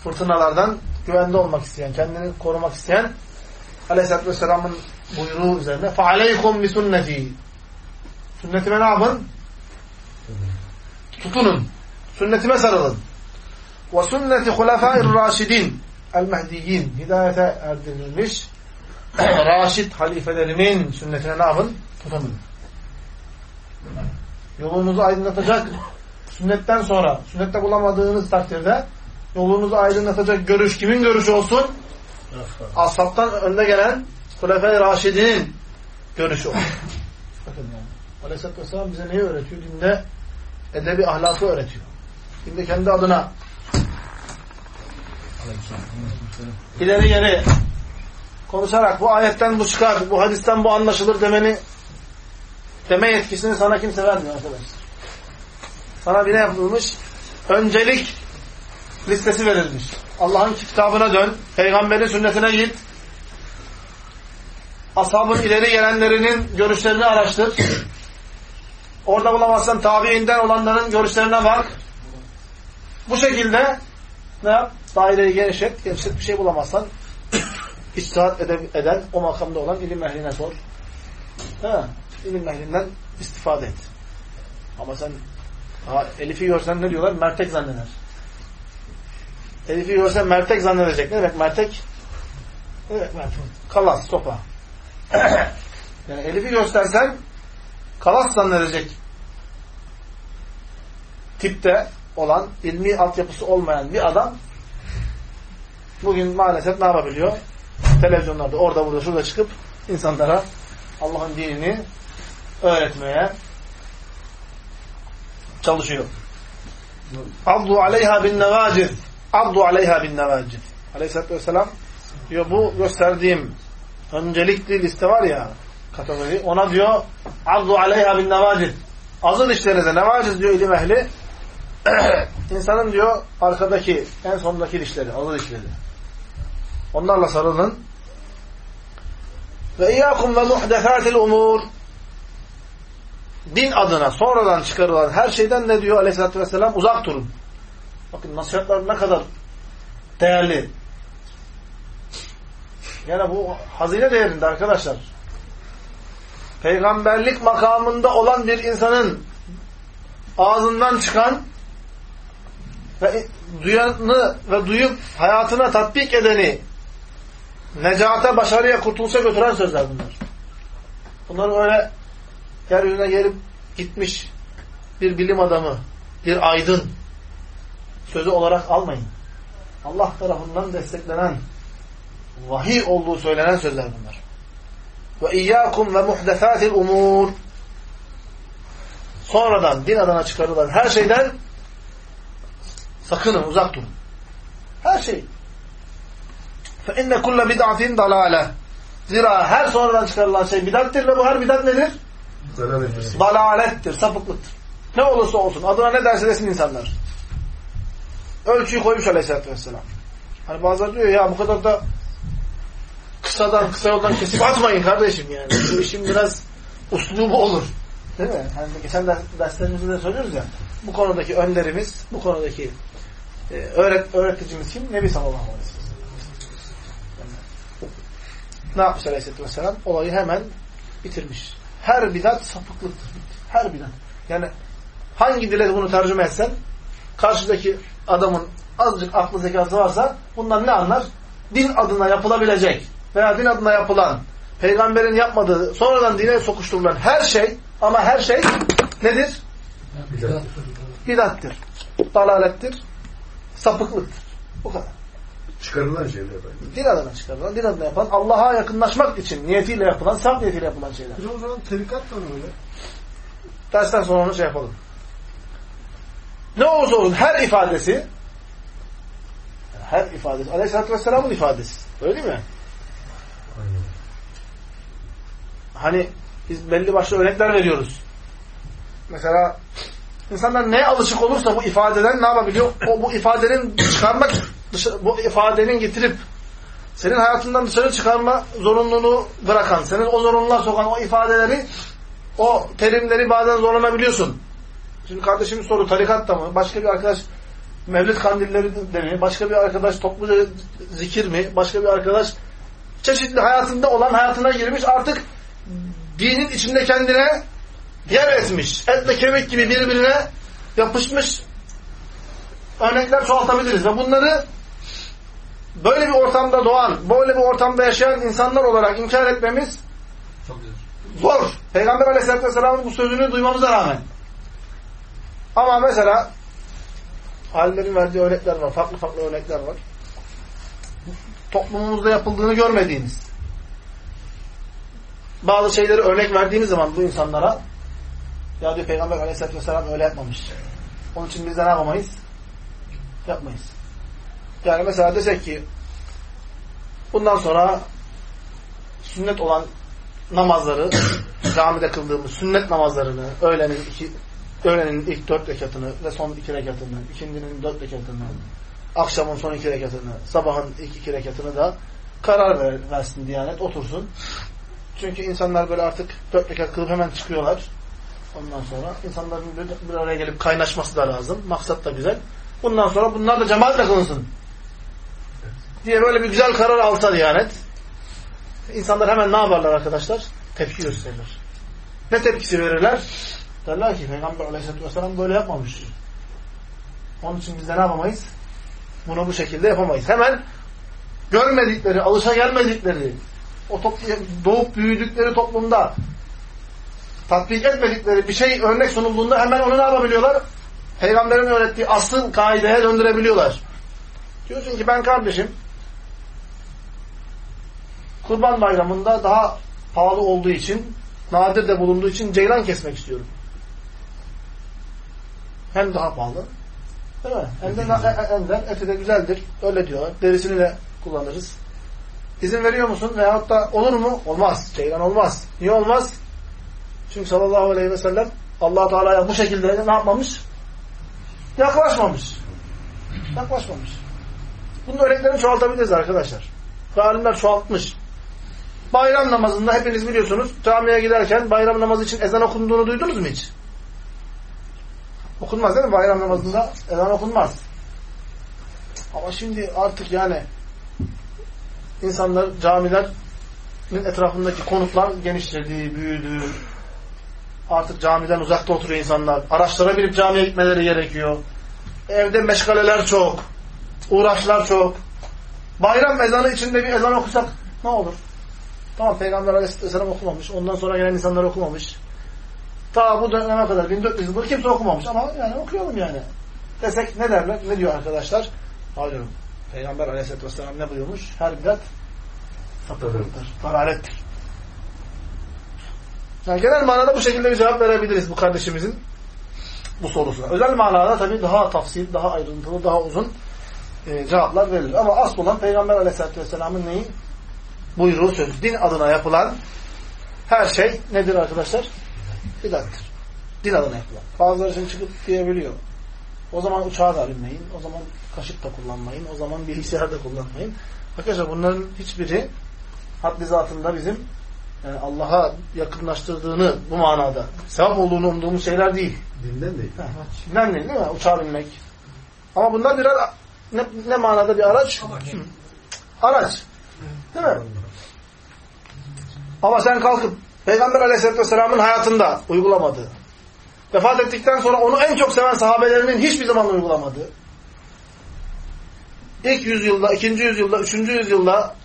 fırtınalardan güvende olmak isteyen, kendini korumak isteyen Aleyhisselatü Vesselam'ın buyruğu üzerine فَعَلَيْكُمْ بِسُنَّتِي Sünnetime ne yapın? Tutunun. Sünnetime sarılın. وَسُنَّةِ خُلَفَاءِ الرَّاشِدِينَ El-Mehdiyyin hidayete erdirilmiş Raşid halifelerimin sünnetine ne yapın? Tutunun. Yolunuzu aydınlatacak sünnetten sonra, sünnette bulamadığınız takdirde yolunuzu aydınlatacak görüş kimin görüşü olsun? Ashabtan önde gelen Hulefai Raşidinin görüşü olsun. Bakın yani. Aleyhisselatü Vesselam bize neyi öğretiyor? Dinde edebi ahlakı öğretiyor. Dinde kendi adına ileri geri konuşarak bu ayetten bu çıkar, bu hadisten bu anlaşılır demeni deme yetkisini sana kimse vermiyor arkadaşlar. Sana bir ne yapılmış? Öncelik listesi verilmiş. Allah'ın kitabına dön, peygamberin sünnetine git, ashabın ileri gelenlerinin görüşlerini araştır. Orada bulamazsan tabiinden olanların görüşlerine bak. Bu şekilde ne yap? Daireyi genişlet. Genişlet bir şey bulamazsan İçtihat eden, o makamda olan ilim ehline sor. Ha, ilim ehlinden istifade et. Ama sen ha, Elif'i görsen ne diyorlar? Mertek zanneder. Elif'i görsen mertek zannedecek. Ne demek mertek? Ne demek mertek? Kalas, sopa. yani Elif'i göstersen kalas zannedecek tipte olan, ilmi altyapısı olmayan bir adam bugün maalesef ne yapabiliyor? Televizyonlarda orada burada şurada çıkıp insanlara Allah'ın dinini öğretmeye çalışıyor. Abdu aleyha bin nevacid. Abdu aleyha bin nevacid. Aleyhisselatü vesselam diyor bu gösterdiğim öncelikli liste var ya kategori ona diyor Abdu aleyha bin nevacid. Azı dişlerinize nevaciz diyor ilim ehli. İnsanın diyor arkadaki en sondaki dişleri, azı dişleri. Onlarla sarılın. Ve iyyakum ve muhdefatil umur. Din adına sonradan çıkarılan her şeyden ne diyor Aleyhisselatü vesselam? Uzak durun. Bakın nasihatler ne kadar değerli. Yani bu hazine değerinde arkadaşlar. Peygamberlik makamında olan bir insanın ağzından çıkan ve duyanı ve duyup hayatına tatbik edeni necata, başarıya, kurtuluşa götüren sözler bunlar. Bunları öyle yeryüzüne gelip gitmiş bir bilim adamı, bir aydın sözü olarak almayın. Allah tarafından desteklenen, vahiy olduğu söylenen sözler bunlar. Ve iyyakum ve muhdesatil umur sonradan din adına çıkarılan her şeyden sakının, uzak durun. Her şey. فَاِنَّ كُلَّ بِدْعَةٍ دَلَالَةٍ Zira her sonradan çıkarılan şey bidattir ve bu her bidat nedir? Dalalettir, sapıklıktır. Ne olursa olsun, adına ne derse desin insanlar. Ölçüyü koymuş aleyhissalatü vesselam. Hani bazıları diyor ya bu kadar da kısadan, kısa yoldan kesip atmayın kardeşim yani. Bu işin biraz uslubu olur. Değil mi? Hani geçen ders, derslerimizde de söylüyoruz ya. Bu konudaki önderimiz, bu konudaki e, öğret, öğreticimiz kim? Nebi sallallahu aleyhi ve sellem. Ne yapmış aleyhisselatü vesselam? Olayı hemen bitirmiş. Her bidat sapıklıktır. Her bidat. Yani hangi dile bunu tercüme etsen karşıdaki adamın azıcık aklı zekası varsa bundan ne anlar? Din adına yapılabilecek veya din adına yapılan peygamberin yapmadığı sonradan dine sokuşturulan her şey ama her şey nedir? Bidattir. Dalalettir. Sapıklıktır. Bu kadar. Çıkarılan şeyler. Din adına çıkarılan, din adına yapılan, Allah'a yakınlaşmak için niyetiyle yapılan, saf niyetiyle yapılan şeyler. o zaman tarikat da öyle. Dersten sonra onu şey yapalım. Ne olursa olsun her ifadesi her ifadesi, Aleyhisselatü Vesselam'ın ifadesi. Öyle değil mi? Aynen. Hani biz belli başlı örnekler veriyoruz. Mesela insanlar neye alışık olursa bu ifadeden ne yapabiliyor? O bu ifadenin çıkarmak, bu ifadenin getirip senin hayatından dışarı çıkarma zorunluluğunu bırakan, senin o zorunluluğa sokan o ifadeleri, o terimleri bazen zorlanabiliyorsun. Şimdi kardeşimiz soru tarikat da mı? Başka bir arkadaş Mevlid kandilleri de mi? Başka bir arkadaş topluca zikir mi? Başka bir arkadaş çeşitli hayatında olan hayatına girmiş artık dinin içinde kendine yer etmiş. Etle kemik gibi birbirine yapışmış örnekler çoğaltabiliriz. Ve bunları böyle bir ortamda doğan, böyle bir ortamda yaşayan insanlar olarak inkar etmemiz Çok zor. Peygamber Aleyhisselatü Vesselam'ın bu sözünü duymamıza rağmen. Ama mesela hallerin verdiği örnekler var. Farklı farklı örnekler var. Toplumumuzda yapıldığını görmediğiniz bazı şeyleri örnek verdiğimiz zaman bu insanlara ya diyor Peygamber Aleyhisselatü Vesselam öyle yapmamış. Onun için biz de ne yapamayız? Yapmayız. Yani mesela desek ki bundan sonra sünnet olan namazları camide kıldığımız sünnet namazlarını öğlenin iki öğlenin ilk dört rekatını ve son iki rekatını, ikindinin dört rekatını, akşamın son iki rekatını, sabahın ilk iki rekatını da karar ver, versin Diyanet, otursun. Çünkü insanlar böyle artık dört rekat kılıp hemen çıkıyorlar. Ondan sonra insanların bir, bir araya gelip kaynaşması da lazım. Maksat da güzel. Bundan sonra bunlar da cemaatle kılınsın. Diye böyle bir güzel karar alsa Diyanet. İnsanlar hemen ne yaparlar arkadaşlar? Tepki gösterirler. Ne tepkisi verirler? Derler ki Peygamber aleyhisselatü vesselam böyle yapmamış. Onun için biz de ne yapamayız? Bunu bu şekilde yapamayız. Hemen görmedikleri, alışa gelmedikleri, o top, doğup büyüdükleri toplumda tatbik etmedikleri bir şey örnek sunulduğunda hemen onu ne yapabiliyorlar? Peygamberin öğrettiği asıl kaideye döndürebiliyorlar. Diyorsun ki ben kardeşim Kurban Bayramı'nda daha pahalı olduğu için, nadir de bulunduğu için ceylan kesmek istiyorum. Hem daha pahalı. Değil mi? Hem de hem de eti de güzeldir. Öyle diyorlar. Derisini de kullanırız. İzin veriyor musun? Veyahut da olur mu? Olmaz. Ceylan olmaz. Niye olmaz? Çünkü sallallahu aleyhi ve sellem allah Teala'ya bu şekilde ne yapmamış? Yaklaşmamış. Yaklaşmamış. Bunun örneklerini çoğaltabiliriz arkadaşlar. Ve çoğaltmış. Bayram namazında hepiniz biliyorsunuz camiye giderken bayram namazı için ezan okunduğunu duydunuz mu hiç? Okunmaz değil mi? Bayram namazında ezan okunmaz. Ama şimdi artık yani insanlar, camilerin etrafındaki konutlar genişledi, büyüdü. Artık camiden uzakta oturuyor insanlar. Araçlara binip camiye gitmeleri gerekiyor. Evde meşgaleler çok. Uğraşlar çok. Bayram ezanı içinde bir ezan okusak ne olur? Tamam Peygamber Aleyhisselam okumamış. Ondan sonra gelen insanlar okumamış. Ta bu döneme kadar 1400 yıldır kimse okumamış ama yani okuyalım yani. Desek ne derler? Ne diyor arkadaşlar? Hayır. Peygamber Aleyhisselatü Vesselam ne buyurmuş? Her bidat sapıklıktır, dalalettir. Yani genel manada bu şekilde bir cevap verebiliriz bu kardeşimizin bu sorusuna. Özel manada tabii daha tafsil, daha ayrıntılı, daha uzun e, cevaplar verilir. Ama asıl olan Peygamber Aleyhisselatü Vesselam'ın neyi? Buyruğu söz. Din adına yapılan her şey nedir arkadaşlar? Bidattır. Din adına yapılan. Bazıları için çıkıp diyebiliyor. O zaman uçağa da binmeyin. O zaman kaşık da kullanmayın. O zaman bilgisayar da kullanmayın. Arkadaşlar bunların hiçbiri haddi zatında bizim yani Allah'a yakınlaştırdığını bu manada sevap olduğunu umduğumuz şeyler değil. Dinden değil. Dinden değil değil mi? Uçağa binmek. Ama bunlar birer ne, ne manada bir araç? Araç. Değil mi? Ama sen kalkıp Peygamber Aleyhisselatü Vesselam'ın hayatında uygulamadığı, vefat ettikten sonra onu en çok seven sahabelerinin hiçbir zaman uygulamadığı, ilk yüzyılda, ikinci yüzyılda, üçüncü yüzyılda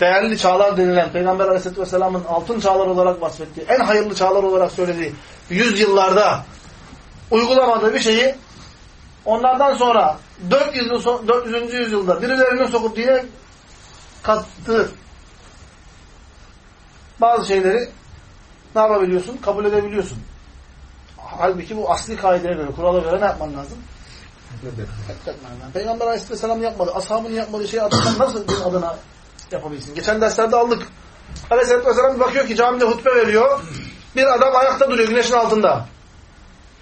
değerli çağlar denilen Peygamber Aleyhisselatü Vesselam'ın altın çağlar olarak bahsettiği, en hayırlı çağlar olarak söylediği yüzyıllarda uygulamadığı bir şeyi onlardan sonra 400. Yıl, 400. yüzyılda birilerinin sokup dine kattığı bazı şeyleri ne yapabiliyorsun? Kabul edebiliyorsun. Halbuki bu asli kaideye göre, kurala göre ne yapman lazım? Peygamber Aleyhisselam yapmadı. Ashabının yapmadığı şeyi adından nasıl din adına yapabilsin? Geçen derslerde aldık. Aleyhisselatü Vesselam bakıyor ki camide hutbe veriyor. Bir adam ayakta duruyor güneşin altında.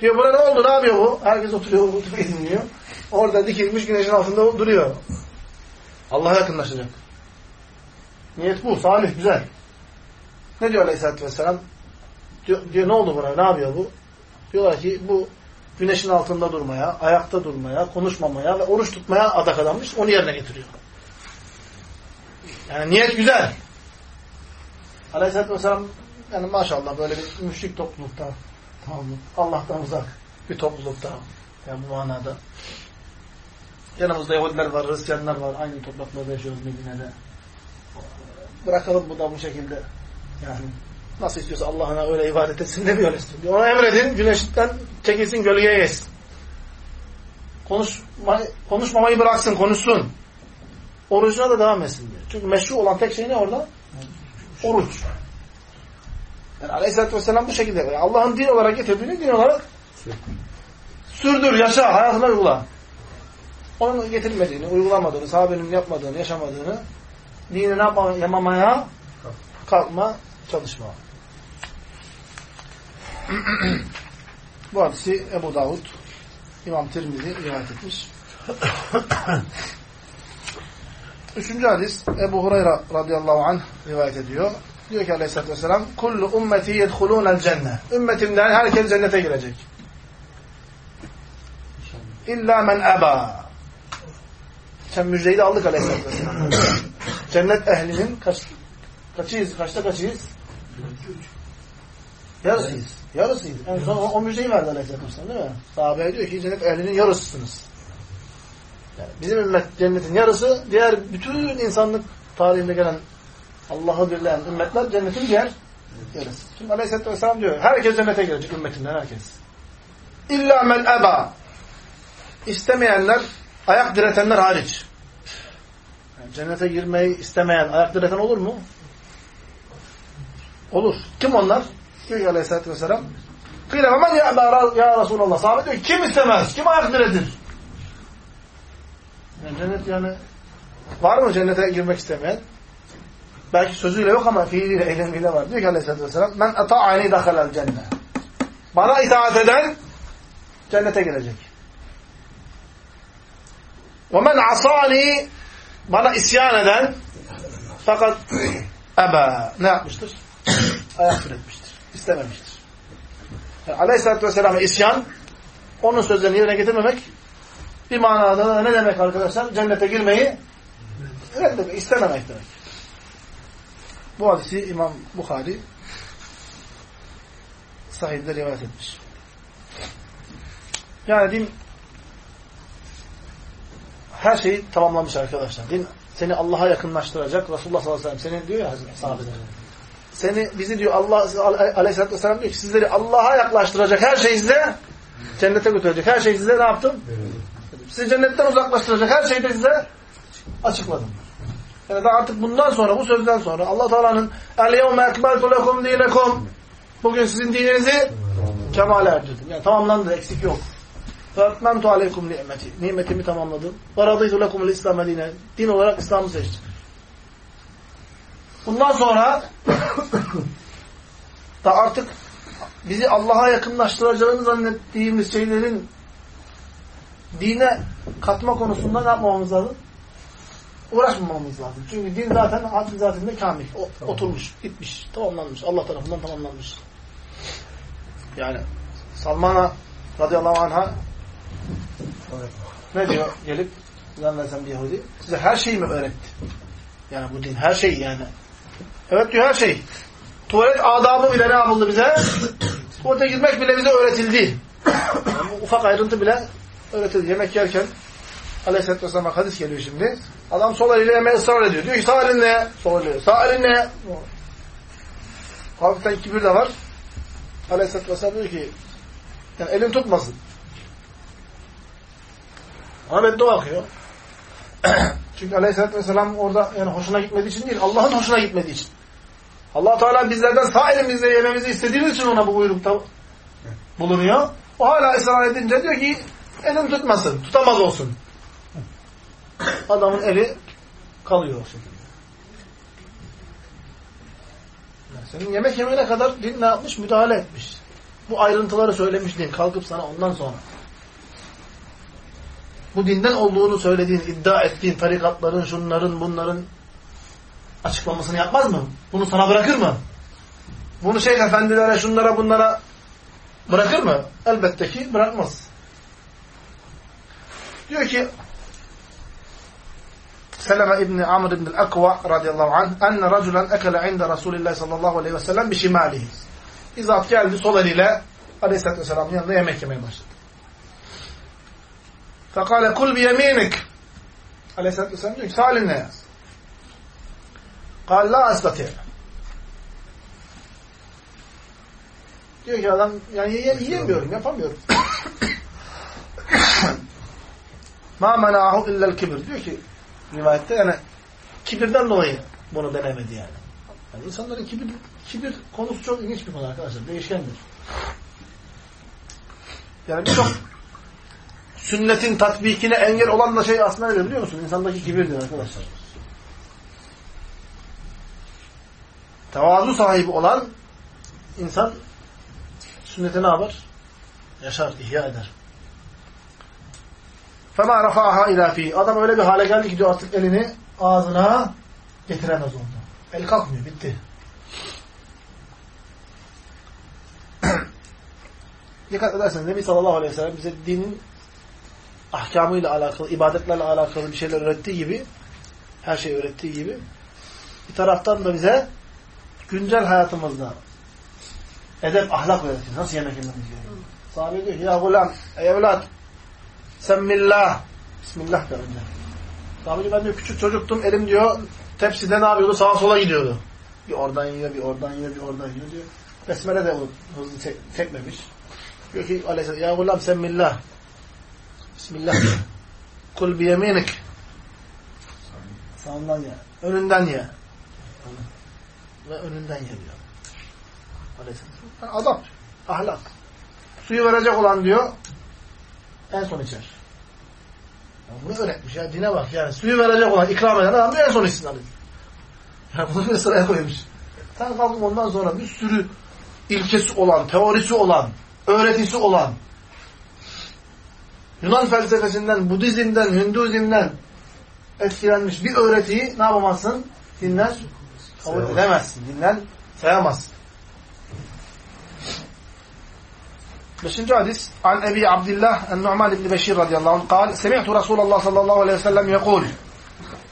Diyor buna ne oldu? Ne yapıyor bu? Herkes oturuyor, hutbeyi dinliyor. Orada dikilmiş güneşin altında duruyor. Allah'a yakınlaşacak. Niyet bu. Salih, güzel. Ne diyor Aleyhisselatü Vesselam? Diyor, ne oldu buna? Ne yapıyor bu? Diyorlar ki bu güneşin altında durmaya, ayakta durmaya, konuşmamaya ve oruç tutmaya adak adammış. Onu yerine getiriyor. Yani niyet güzel. Aleyhisselatü Vesselam yani maşallah böyle bir müşrik toplulukta tamam? Allah'tan uzak bir toplulukta yani bu manada. Yanımızda Yahudiler var, Hristiyanlar var. Aynı topraklarda yaşıyoruz Medine'de. Bırakalım bu da bu şekilde. Yani nasıl istiyorsa Allah'ına öyle ibadet etsin demiyor istiyor. Ona emredin, güneşten çekilsin, gölgeye geçsin. Konuşma, konuşmamayı bıraksın, konuşsun. Orucuna da devam etsin diyor. Çünkü meşru olan tek şey ne orada? Oruç. Yani Aleyhisselatü Vesselam bu şekilde. Yani Allah'ın din olarak getirdiğini din olarak sürdür, yaşa, hayatına uygula. Onun getirmediğini, uygulamadığını, sahabenin yapmadığını, yaşamadığını dini ne yapma, yamamaya kalkma, çalışma. Bu hadisi Ebu Davud, İmam Tirmizi rivayet etmiş. Üçüncü hadis Ebu Hureyre radıyallahu anh rivayet ediyor. Diyor ki aleyhissalatü vesselam Kullu ümmeti yedhulûnel cenne. Ümmetimden herkes cennete girecek. İlla men eba. Sen müjdeyi de aldık aleyhissalatü vesselam. Cennet ehlinin kaç, kaçıyız? Kaçta kaçıyız? Yarısıyız. Yarısıyız. En son o, o müjdeyi verdi Aleyhisselatü Vesselam değil mi? Sahabeye diyor ki cennet ehlinin yarısısınız. Yani bizim ümmet cennetin yarısı, diğer bütün insanlık tarihinde gelen Allah'ı birleyen ümmetler cennetin diğer yarısı. Şimdi Aleyhisselatü Vesselam diyor, herkes cennete girecek ümmetinden herkes. İlla men eba. İstemeyenler, ayak diretenler hariç. Yani cennete girmeyi istemeyen, ayak direten olur mu? Olur. Kim onlar? Diyor ki Aleyhisselatü Vesselam. Kıyla hemen ya, ya Resulallah. Sahabe diyor ki, kim istemez? Kim ayak diretir? Yani cennet yani var mı cennete girmek istemeyen? Belki sözüyle yok ama fiiliyle, eylemiyle var. Diyor ki Aleyhisselatü Vesselam men ata'ani dakhalel cennet. Bana itaat eden cennete girecek. Ve men asani bana isyan eden fakat eba ne yapmıştır? Ayak diretmiştir. İstememiştir. Yani Aleyhisselatü Vesselam'a isyan onun sözlerini yerine getirmemek bir manada da ne demek arkadaşlar? Cennete girmeyi reddemek, istememek demek. Bu hadisi İmam Bukhari sahibinde rivayet etmiş. Yani din her şeyi tamamlamış arkadaşlar. Din seni Allah'a yakınlaştıracak. Resulullah sallallahu aleyhi ve sellem seni diyor ya sahabeler. Seni bizi diyor Allah Aleyhisselatü Vesselam diyor ki sizleri Allah'a yaklaştıracak her şey size cennete götürecek. Her şey size ne yaptım? Sizi cennetten uzaklaştıracak her şeyi de size açıkladım. Yani daha artık bundan sonra bu sözden sonra Allah Teala'nın el yevme ekmeltu lekum dinekum bugün sizin dininizi kemale erdirdim. Yani tamamlandı, eksik yok. Fetmentu aleykum nimeti. Nimetimi tamamladım. Ve radıytu lekumul İslam dine. Din olarak İslam'ı seçtim. Bundan sonra da artık bizi Allah'a yakınlaştıracağını zannettiğimiz şeylerin dine katma konusunda ne yapmamamız lazım? Uğraşmamamız lazım. Çünkü din zaten haddi zatinde kamil. O, oturmuş, gitmiş, tamamlanmış. Allah tarafından tamamlanmış. Yani Salman'a radıyallahu anh'a ne diyor gelip zannedersem bir Yahudi size her şeyi mi öğretti? Yani bu din her şey yani. Evet diyor her şey. Tuvalet adabı bile ne yapıldı bize? Tuvalete girmek bile bize öğretildi. Yani ufak ayrıntı bile öğretildi. Yemek yerken Aleyhisselatü Vesselam'a hadis geliyor şimdi. Adam sol eliyle yemeye ısrar ediyor. Diyor ki sağ elinle, sol eliyle, sağ elinle. Hafiften kibir de var. Aleyhisselatü Vesselam diyor ki yani elin tutmasın. Ona beddua akıyor. Çünkü Aleyhisselatü Vesselam orada yani hoşuna gitmediği için değil, Allah'ın hoşuna gitmediği için. Allah Teala bizlerden sağ elimizle yememizi istediğimiz için ona bu buyrukta bulunuyor. O hala ısrar edince diyor ki elim tutmasın, tutamaz olsun. Adamın eli kalıyor o şekilde. Yani senin yemek yemene kadar din ne yapmış? Müdahale etmiş. Bu ayrıntıları söylemiş din. Kalkıp sana ondan sonra. Bu dinden olduğunu söylediğin, iddia ettiğin tarikatların, şunların, bunların açıklamasını yapmaz mı? Bunu sana bırakır mı? Bunu şeyh efendilere, şunlara, bunlara bırakır mı? Elbette ki bırakmaz. Diyor ki Seleme İbni Amr İbni Akva radıyallahu anh enne raculen ekele inde Resulillah sallallahu aleyhi ve sellem bişimalihi. İzat geldi sol eliyle aleyhissalatü vesselamın yanında yemek yemeye başladı. Fekale kul biyeminik. Aleyhissalatü vesselam diyor ki sağ elinle yaz. Kal la astati. Diyor ki adam yani yiyemiyorum, yapamıyorum. Ma mena'ahu illel kibir. Diyor ki rivayette yani kibirden dolayı bunu denemedi yani. yani insanların kibir, kibir konusu çok ilginç bir konu arkadaşlar. Değişkendir. Yani birçok sünnetin tatbikine engel olan da şey aslında öyle biliyor musun? İnsandaki kibirdir arkadaşlar. Tevazu sahibi olan insan sünneti ne yapar? Yaşar, ihya eder. فَمَا رَفَعَهَا اِلَى ف۪ي Adam öyle bir hale geldi ki diyor artık elini ağzına getiremez oldu. El kalkmıyor, bitti. Dikkat ederseniz Nebi sallallahu aleyhi ve sellem bize dinin ahkamıyla alakalı, ibadetlerle alakalı bir şeyler öğrettiği gibi, her şeyi öğrettiği gibi, bir taraftan da bize güncel hayatımızda Edep, ahlak öğretiyor. Nasıl yemek yememiz gerekiyor. Sahabe diyor ki ya gulam, ey evlat semmillah. Bismillah der önce. Sahabe diyor ben diyor küçük çocuktum. Elim diyor tepside ne yapıyordu? Sağa sola gidiyordu. Bir oradan yiyor, bir oradan yiyor, bir oradan yiyor diyor. Besmele de hızlı çek, çekmemiş. Diyor ki aleyhisselam ya gulam semmillah. Bismillah. Kul bi yeminik. Sağından ye. Önünden ye. Ve önünden ye diyor. Aleyhisselam. Adap, ahlak. Suyu verecek olan diyor, en son içer. Ya bunu öğretmiş ya, dine bak yani. Suyu verecek olan, ikram eden adam en son içsin alıyor. Yani bunu bir sıraya koymuş. Sen kalkıp ondan sonra bir sürü ilkesi olan, teorisi olan, öğretisi olan, Yunan felsefesinden, Budizm'den, Hinduizm'den etkilenmiş bir öğretiyi ne yapamazsın? Dinden kabul edemezsin. Dinden sayamazsın. Beşinci hadis an Ebi Abdillah en-Nu'man ibn Beşir radıyallahu anh kal Semi'tu Resulullah sallallahu aleyhi ve sellem yekul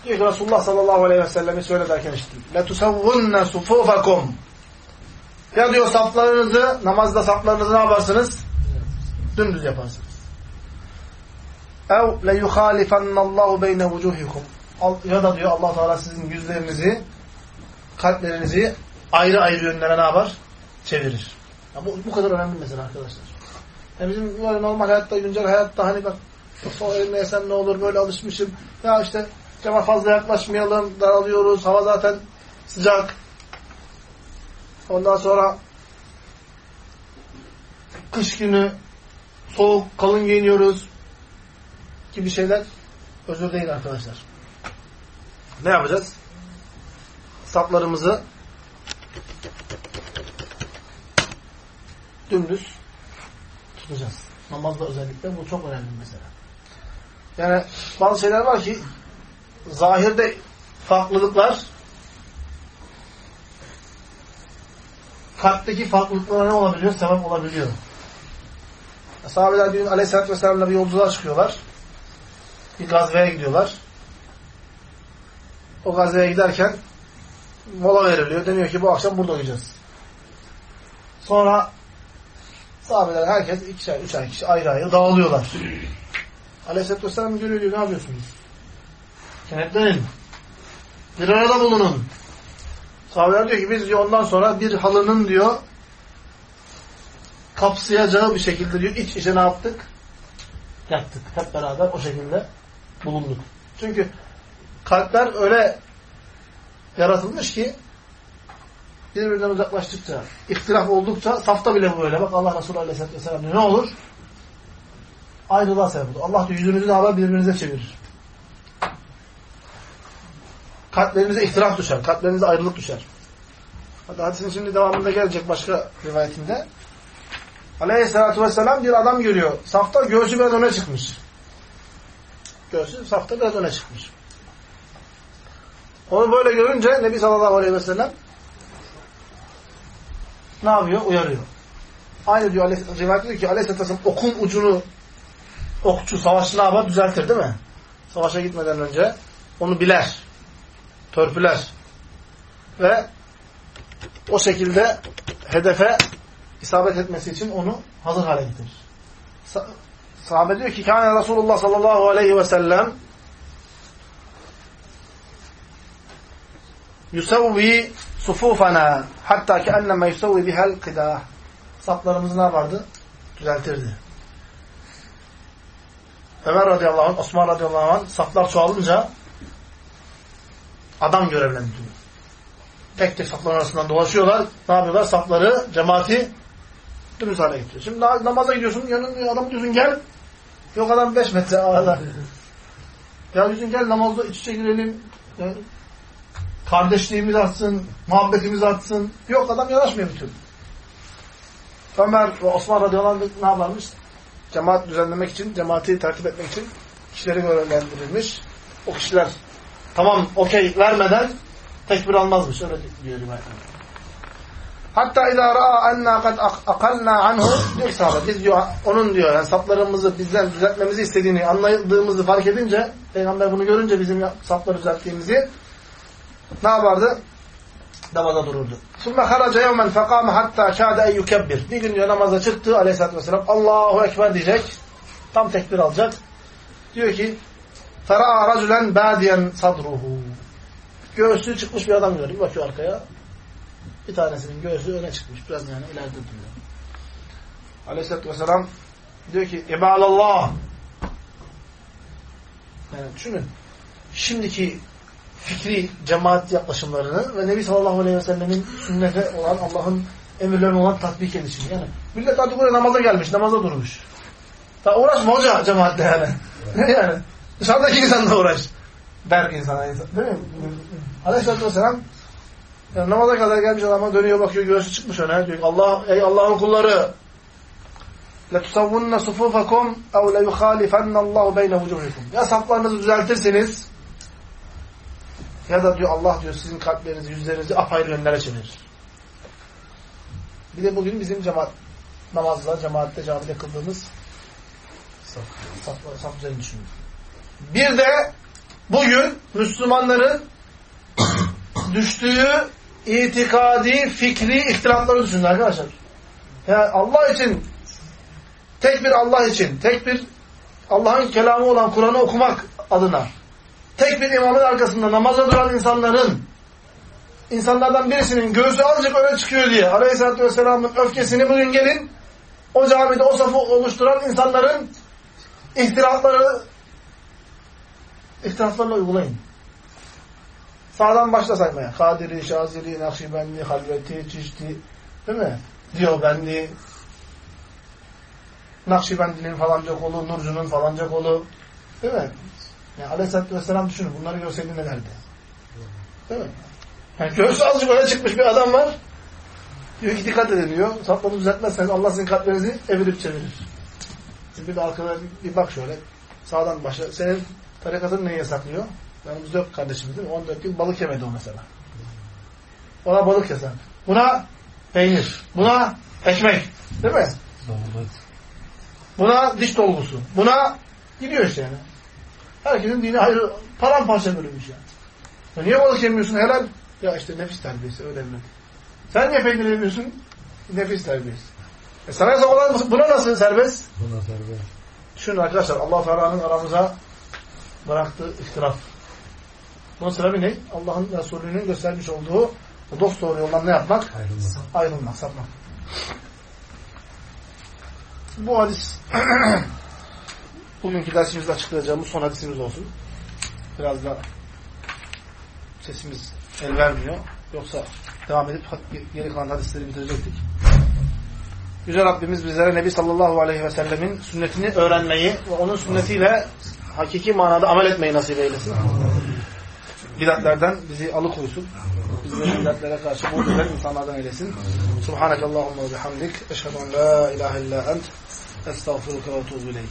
Diyor ki Resulullah sallallahu aleyhi ve sellemi şöyle derken işittim. لَتُسَوُّنَّ سُفُوفَكُمْ Ya diyor saflarınızı, namazda saflarınızı ne yaparsınız? Dümdüz yaparsınız. اَوْ لَيُخَالِفَنَّ اللّٰهُ بَيْنَ وُجُوهِكُمْ Ya da diyor allah Teala sizin yüzlerinizi, kalplerinizi ayrı ayrı yönlere ne yapar? Çevirir. Ya bu, bu kadar önemli mesela arkadaşlar. Yani bizim böyle normal hayatta, güncel hayatta hani bak elimle yesem ne olur böyle alışmışım. Ya işte cama fazla yaklaşmayalım, daralıyoruz, hava zaten sıcak. Ondan sonra kış günü soğuk, kalın giyiniyoruz gibi şeyler özür değil arkadaşlar. Ne yapacağız? Saplarımızı dümdüz tutacağız. Namazda özellikle bu çok önemli mesela. Yani bazı şeyler var ki zahirde farklılıklar kalpteki farklılıklara ne olabiliyor? Sebep olabiliyor. Sahabeler bir gün Aleyhisselatü Vesselam'la bir yolculuğa çıkıyorlar. Bir gazveye gidiyorlar. O gazveye giderken mola veriliyor. Deniyor ki bu akşam burada uyuyacağız. Sonra sahabeler herkes ikişer, üçer kişi ayrı ayrı dağılıyorlar. Aleyhisselatü Vesselam görüyor diyor ne yapıyorsunuz? Kenetlenin. Bir arada bulunun. Sahabeler diyor ki biz diyor, ondan sonra bir halının diyor kapsayacağı bir şekilde diyor iç içe ne yaptık? Yattık. Hep beraber o şekilde bulunduk. Çünkü kalpler öyle yaratılmış ki birbirinden uzaklaştıkça, ihtilaf oldukça, safta bile böyle. Bak Allah Resulü Aleyhisselatü Vesselam. Ne olur? Ayrılığa sebep olur. Allah yüzünüzü ne yapar? Birbirinize çevirir. Kalplerinize ihtilaf düşer. Kalplerinize ayrılık düşer. Hatta hadisin şimdi devamında gelecek başka rivayetinde. Aleyhisselatü Vesselam bir adam görüyor. Safta göğsü biraz öne çıkmış. Göğsü safta biraz öne çıkmış. Onu böyle görünce Nebi sallallahu aleyhi ve sellem ne yapıyor? Uyarıyor. Aynı diyor, rivayet diyor ki aleyhisselatü vesselam okun ucunu okçu, savaşçı ne? Düzeltir değil mi? Savaşa gitmeden önce onu biler. Törpüler. Ve o şekilde hedefe isabet etmesi için onu hazır hale getirir. Sahabe diyor ki Kâne Resulullah sallallahu aleyhi ve sellem yusavvi sufufana hatta ki enneme yusavvi bihel kıdah saplarımızı ne yapardı? Düzeltirdi. Ömer radıyallahu anh, Osman radıyallahu anh saplar çoğalınca adam görevlendiriyor. Tek tek sapların arasından dolaşıyorlar. Ne yapıyorlar? Sapları, cemaati dümdüz hale getiriyor. Şimdi namaza gidiyorsun, yanında adam diyorsun gel. Yok adam 5 metre arada. ya diyorsun gel namazda iç içe girelim. Yani, kardeşliğimiz artsın, muhabbetimiz artsın. Yok adam yanaşmıyor bütün. Ömer ve Osman radıyallahu anh ne yaparmış? Cemaat düzenlemek için, cemaati takip etmek için kişileri görevlendirilmiş. O kişiler tamam okey vermeden tekbir almazmış. Öyle diyor rivayetler. Hatta izâ ra'a ennâ kad akalnâ anhu diyor sahabe. Biz diyor, onun diyor yani saplarımızı bizden düzeltmemizi istediğini anladığımızı fark edince Peygamber bunu görünce bizim sapları düzelttiğimizi ne yapardı? namaza dururdu. ثُمَّ خَرَجَ يَوْمًا فَقَامَ حَتَّى كَادَ اَنْ يُكَبِّرْ Bir gün diyor namaza çıktı aleyhissalatü vesselam. Allahu Ekber diyecek. Tam tekbir alacak. Diyor ki فَرَعَى رَجُلًا بَادِيًا صَدْرُهُ Göğsü çıkmış bir adam görüyor. Bir bakıyor arkaya. Bir tanesinin göğsü öne çıkmış. Biraz yani ileride duruyor. Aleyhisselatü Vesselam diyor ki İbâlallah yani düşünün. Şimdiki fikri cemaat yaklaşımlarını ve Nebi sallallahu aleyhi ve sellemin sünnete olan Allah'ın emirlerine olan tatbik edişini. Yani millet artık buraya namaza gelmiş, namaza durmuş. Daha uğraşma hoca cemaatle yani. yani dışarıdaki insanla uğraş. Der insana insan. Değil mi? Aleyhisselatü Vesselam yani namaza kadar gelmiş adama dönüyor bakıyor göğsü çıkmış öne. Diyor ki, Allah, ey Allah'ın kulları لَتُسَوُّنَّ صُفُوفَكُمْ اَوْ لَيُخَالِفَنَّ اللّٰهُ بَيْنَ وُجُوهِكُمْ Ya saflarınızı düzeltirsiniz ya da diyor Allah diyor sizin kalplerinizi, yüzlerinizi apayrı yönlere çevirir. Bir de bugün bizim cemaat namazda, cemaatte, camide kıldığımız saf, saf, saf düşünün. Bir de bugün Müslümanların düştüğü itikadi, fikri ihtilafları düşünün arkadaşlar. Yani Allah için tek bir Allah için, tek bir Allah'ın kelamı olan Kur'an'ı okumak adına tek bir imamın arkasında namaza duran insanların insanlardan birisinin göğsü azıcık öne çıkıyor diye Aleyhisselatü Vesselam'ın öfkesini bugün gelin o camide o safı oluşturan insanların ihtilafları ihtilaflarla uygulayın. Sağdan başla saymaya. Kadiri, Şazili, Nakşibendi, Halveti, Çişti, değil mi? Diyobendi, Nakşibendi'nin falanca kolu, Nurcu'nun falanca kolu, değil mi? Yani Aleyhisselatü Vesselam düşünün, bunları görseydi ne derdi? Değil mi? Yani göğsü azıcık öne çıkmış bir adam var, diyor ki dikkat edin diyor, safları düzeltmezseniz Allah sizin kalplerinizi evirip çevirir. Bir de arkada bir bak şöyle, sağdan başla, senin tarikatın neyi yasaklıyor? Yanımızda yok kardeşimiz değil mi? 14 yıl balık yemedi o mesela. Ona balık yasak. Buna peynir. Buna ekmek. Değil mi? Buna diş dolgusu. Buna gidiyor işte yani. Herkesin dini ayrı paramparça bölünmüş yani. Ya niye balık yemiyorsun helal? Ya işte nefis terbiyesi öyle mi? Sen niye peynir yemiyorsun? Nefis terbiyesi. E sana yasak olan buna nasıl serbest? Buna serbest. Düşünün arkadaşlar Allah Teala'nın aramıza bıraktığı ihtilaf. Bunun sebebi ne? Allah'ın Resulü'nün göstermiş olduğu o dost doğru yoldan ne yapmak? Ayrılmak. Ayrılmak, sapmak. Bu hadis bugünkü dersimizde açıklayacağımız son hadisimiz olsun. Biraz da sesimiz el vermiyor. Yoksa devam edip geri kalan hadisleri bitirecektik. Yüce Rabbimiz bizlere Nebi sallallahu aleyhi ve sellemin sünnetini öğrenmeyi ve onun sünnetiyle hakiki manada amel etmeyi nasip eylesin. Bidatlerden bizi alıkoysun. Bizleri bidatlere karşı bu güzel insanlardan eylesin. Subhanakallahumma ve bihamdik. Eşhedü en la ilahe illa ent. Estağfurullah ve ileyk.